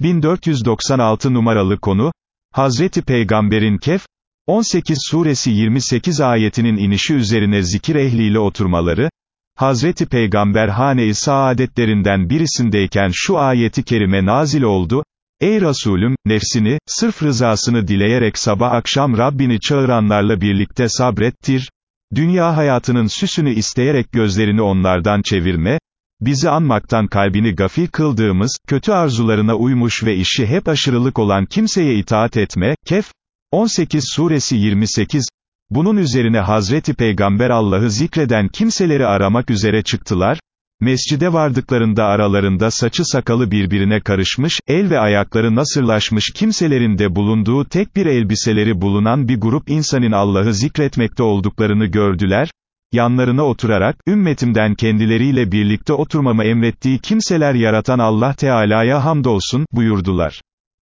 1496 numaralı konu, Hazreti Peygamber'in Kehf, 18 suresi 28 ayetinin inişi üzerine zikir ehliyle oturmaları, Hazreti Peygamber hane-i saadetlerinden birisindeyken şu ayeti kerime nazil oldu, Ey Resulüm, nefsini, sırf rızasını dileyerek sabah akşam Rabbini çağıranlarla birlikte sabrettir, dünya hayatının süsünü isteyerek gözlerini onlardan çevirme, bizi anmaktan kalbini gafil kıldığımız, kötü arzularına uymuş ve işi hep aşırılık olan kimseye itaat etme, Kehf, 18 suresi 28, bunun üzerine Hazreti Peygamber Allah'ı zikreden kimseleri aramak üzere çıktılar, mescide vardıklarında aralarında saçı sakalı birbirine karışmış, el ve ayakları nasırlaşmış kimselerin de bulunduğu tek bir elbiseleri bulunan bir grup insanın Allah'ı zikretmekte olduklarını gördüler, yanlarına oturarak, ümmetimden kendileriyle birlikte oturmamı emrettiği kimseler yaratan Allah Teala'ya hamdolsun, buyurdular.